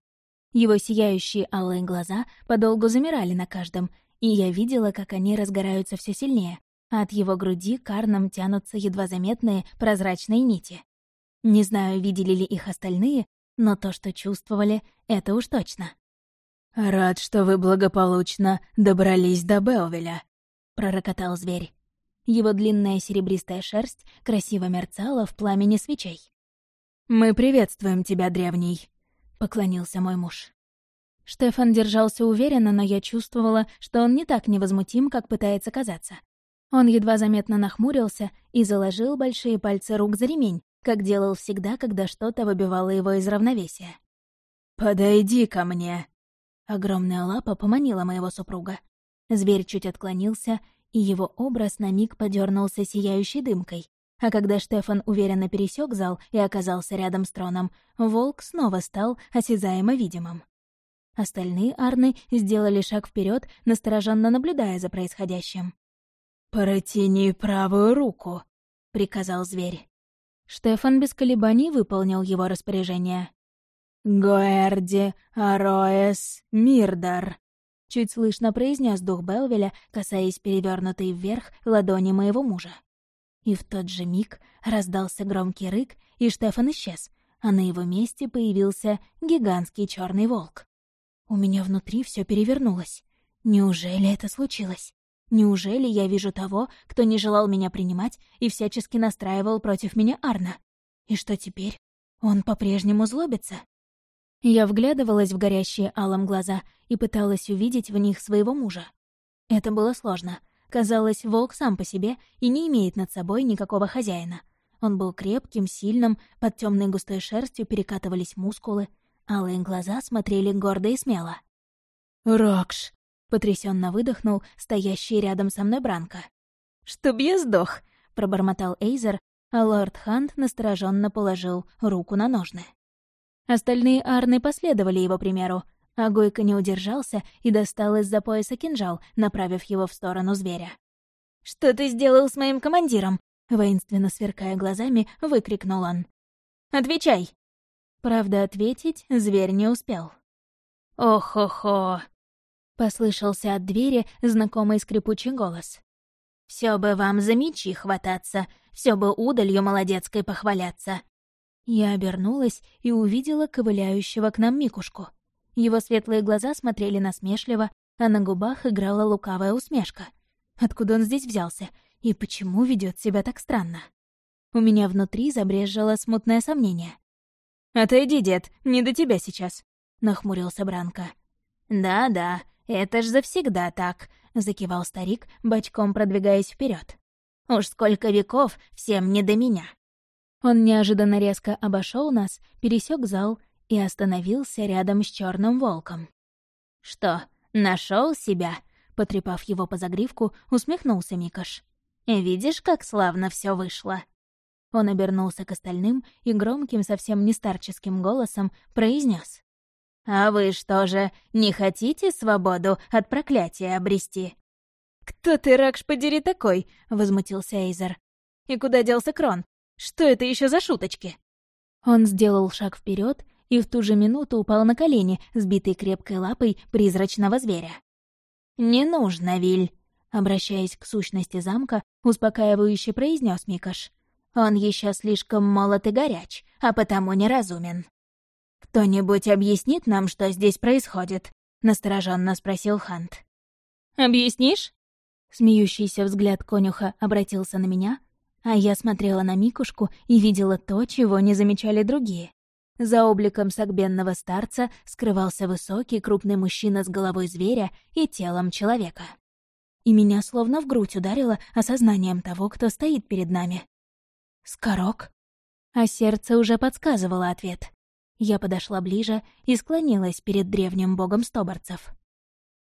Его сияющие алые глаза подолгу замирали на каждом, и я видела, как они разгораются все сильнее, а от его груди карном тянутся едва заметные прозрачные нити. Не знаю, видели ли их остальные, но то, что чувствовали, это уж точно. «Рад, что вы благополучно добрались до Белвеля», — пророкотал зверь. Его длинная серебристая шерсть красиво мерцала в пламени свечей. «Мы приветствуем тебя, древний», — поклонился мой муж. Штефан держался уверенно, но я чувствовала, что он не так невозмутим, как пытается казаться. Он едва заметно нахмурился и заложил большие пальцы рук за ремень, как делал всегда, когда что-то выбивало его из равновесия. «Подойди ко мне!» Огромная лапа поманила моего супруга. Зверь чуть отклонился, и его образ на миг подернулся сияющей дымкой. А когда Штефан уверенно пересек зал и оказался рядом с троном, волк снова стал осязаемо видимым. Остальные арны сделали шаг вперед, настороженно наблюдая за происходящим. «Протяни правую руку», — приказал зверь. Штефан без колебаний выполнил его распоряжение. «Гоэрди Ароэс Мирдар», — чуть слышно произнес дух Белвеля, касаясь перевернутой вверх ладони моего мужа. И в тот же миг раздался громкий рык, и Штефан исчез, а на его месте появился гигантский черный волк. У меня внутри все перевернулось. Неужели это случилось? Неужели я вижу того, кто не желал меня принимать и всячески настраивал против меня Арна? И что теперь? Он по-прежнему злобится? Я вглядывалась в горящие алым глаза и пыталась увидеть в них своего мужа. Это было сложно. Казалось, волк сам по себе и не имеет над собой никакого хозяина. Он был крепким, сильным, под темной густой шерстью перекатывались мускулы, алые глаза смотрели гордо и смело. «Рокш!» Потрясенно выдохнул стоящий рядом со мной Бранко. «Чтоб я сдох!» — пробормотал Эйзер, а лорд Хант настороженно положил руку на ножны. Остальные арны последовали его примеру, а Гойко не удержался и достал из-за пояса кинжал, направив его в сторону зверя. «Что ты сделал с моим командиром?» — воинственно сверкая глазами, выкрикнул он. «Отвечай!» Правда, ответить зверь не успел. «Ох-хо-хо!» Послышался от двери знакомый скрипучий голос. «Всё бы вам за мечи хвататься, всё бы удалью молодецкой похваляться». Я обернулась и увидела ковыляющего к нам Микушку. Его светлые глаза смотрели насмешливо, а на губах играла лукавая усмешка. Откуда он здесь взялся? И почему ведет себя так странно? У меня внутри забрежило смутное сомнение. «Отойди, дед, не до тебя сейчас», — нахмурился Бранко. «Да-да, «Это ж завсегда так», — закивал старик, бочком продвигаясь вперед. «Уж сколько веков, всем не до меня». Он неожиданно резко обошел нас, пересек зал и остановился рядом с черным волком. «Что, нашел себя?» — потрепав его по загривку, усмехнулся Микаш. «Видишь, как славно все вышло?» Он обернулся к остальным и громким, совсем не старческим голосом произнес: «А вы что же, не хотите свободу от проклятия обрести?» «Кто ты, Ракш, подери такой?» — возмутился Эйзер. «И куда делся Крон? Что это еще за шуточки?» Он сделал шаг вперед и в ту же минуту упал на колени, сбитый крепкой лапой призрачного зверя. «Не нужно, Виль!» — обращаясь к сущности замка, успокаивающе произнес Микаш. «Он еще слишком молод и горяч, а потому неразумен». «Кто-нибудь объяснит нам, что здесь происходит?» — настороженно спросил Хант. «Объяснишь?» Смеющийся взгляд конюха обратился на меня, А я смотрела на Микушку и видела то, чего не замечали другие. За обликом согбенного старца скрывался высокий крупный мужчина с головой зверя и телом человека. И меня словно в грудь ударило осознанием того, кто стоит перед нами. «Скорок?» А сердце уже подсказывало ответ. Я подошла ближе и склонилась перед древним богом стоборцев.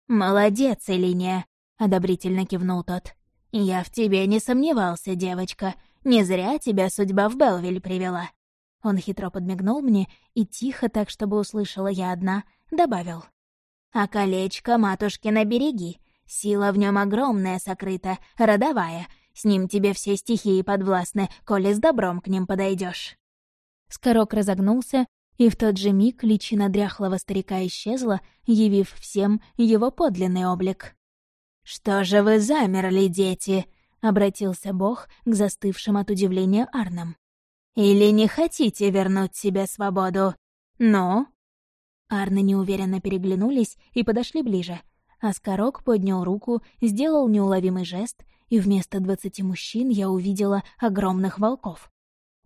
«Молодец, Элиния!» — одобрительно кивнул тот. «Я в тебе не сомневался, девочка. Не зря тебя судьба в Белвиль привела». Он хитро подмигнул мне и тихо, так чтобы услышала я одна, добавил. «А колечко матушки на береги. Сила в нем огромная сокрыта, родовая. С ним тебе все стихии подвластны, коли с добром к ним подойдешь. Скорок разогнулся, и в тот же миг личина дряхлого старика исчезла, явив всем его подлинный облик. «Что же вы замерли, дети?» — обратился бог к застывшим от удивления Арнам. «Или не хотите вернуть себе свободу? Ну?» Арны неуверенно переглянулись и подошли ближе, а Скорок поднял руку, сделал неуловимый жест, и вместо двадцати мужчин я увидела огромных волков.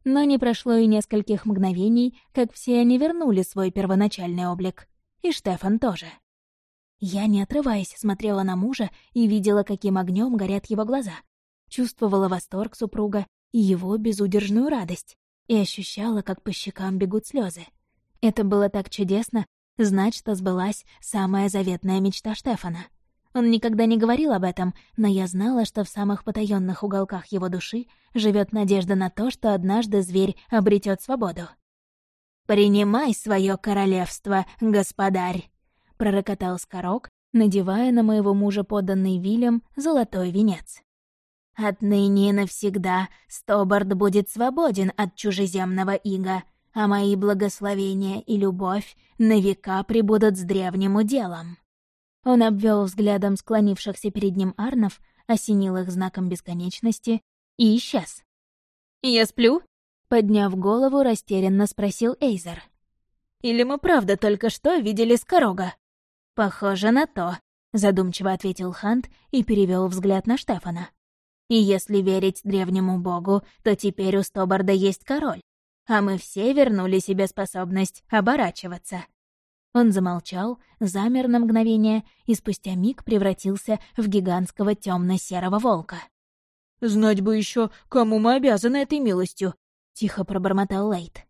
Но не прошло и нескольких мгновений, как все они вернули свой первоначальный облик. И Штефан тоже. Я, не отрываясь, смотрела на мужа и видела, каким огнем горят его глаза. Чувствовала восторг супруга и его безудержную радость. И ощущала, как по щекам бегут слезы. Это было так чудесно, знать, что сбылась самая заветная мечта Штефана. Он никогда не говорил об этом, но я знала, что в самых потаенных уголках его души живет надежда на то, что однажды зверь обретет свободу. «Принимай свое королевство, господарь!» — пророкотал Скорок, надевая на моего мужа поданный Вилем золотой венец. «Отныне и навсегда Стобард будет свободен от чужеземного ига, а мои благословения и любовь на века прибудут с древним уделом». Он обвел взглядом склонившихся перед ним арнов, осенил их знаком бесконечности и исчез. «Я сплю?» — подняв голову, растерянно спросил Эйзер. «Или мы правда только что видели Скорога?» «Похоже на то», — задумчиво ответил Хант и перевел взгляд на Штефана. «И если верить древнему богу, то теперь у Стобарда есть король, а мы все вернули себе способность оборачиваться». Он замолчал, замер на мгновение и спустя миг превратился в гигантского темно серого волка. «Знать бы еще, кому мы обязаны этой милостью», — тихо пробормотал Лейт.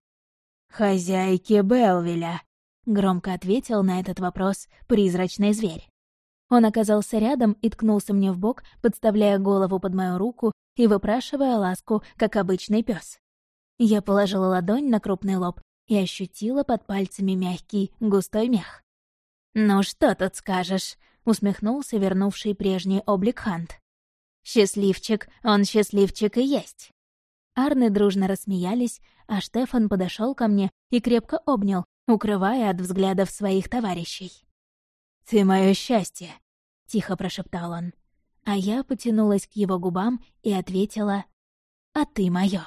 «Хозяйке Белвеля», — громко ответил на этот вопрос призрачный зверь. Он оказался рядом и ткнулся мне в бок, подставляя голову под мою руку и выпрашивая ласку, как обычный пес. Я положила ладонь на крупный лоб и ощутила под пальцами мягкий, густой мех. «Ну что тут скажешь?» — усмехнулся вернувший прежний облик Хант. «Счастливчик, он счастливчик и есть». Арны дружно рассмеялись, а Штефан подошел ко мне и крепко обнял, укрывая от взглядов своих товарищей. «Ты мое счастье», — тихо прошептал он. А я потянулась к его губам и ответила «А ты моё».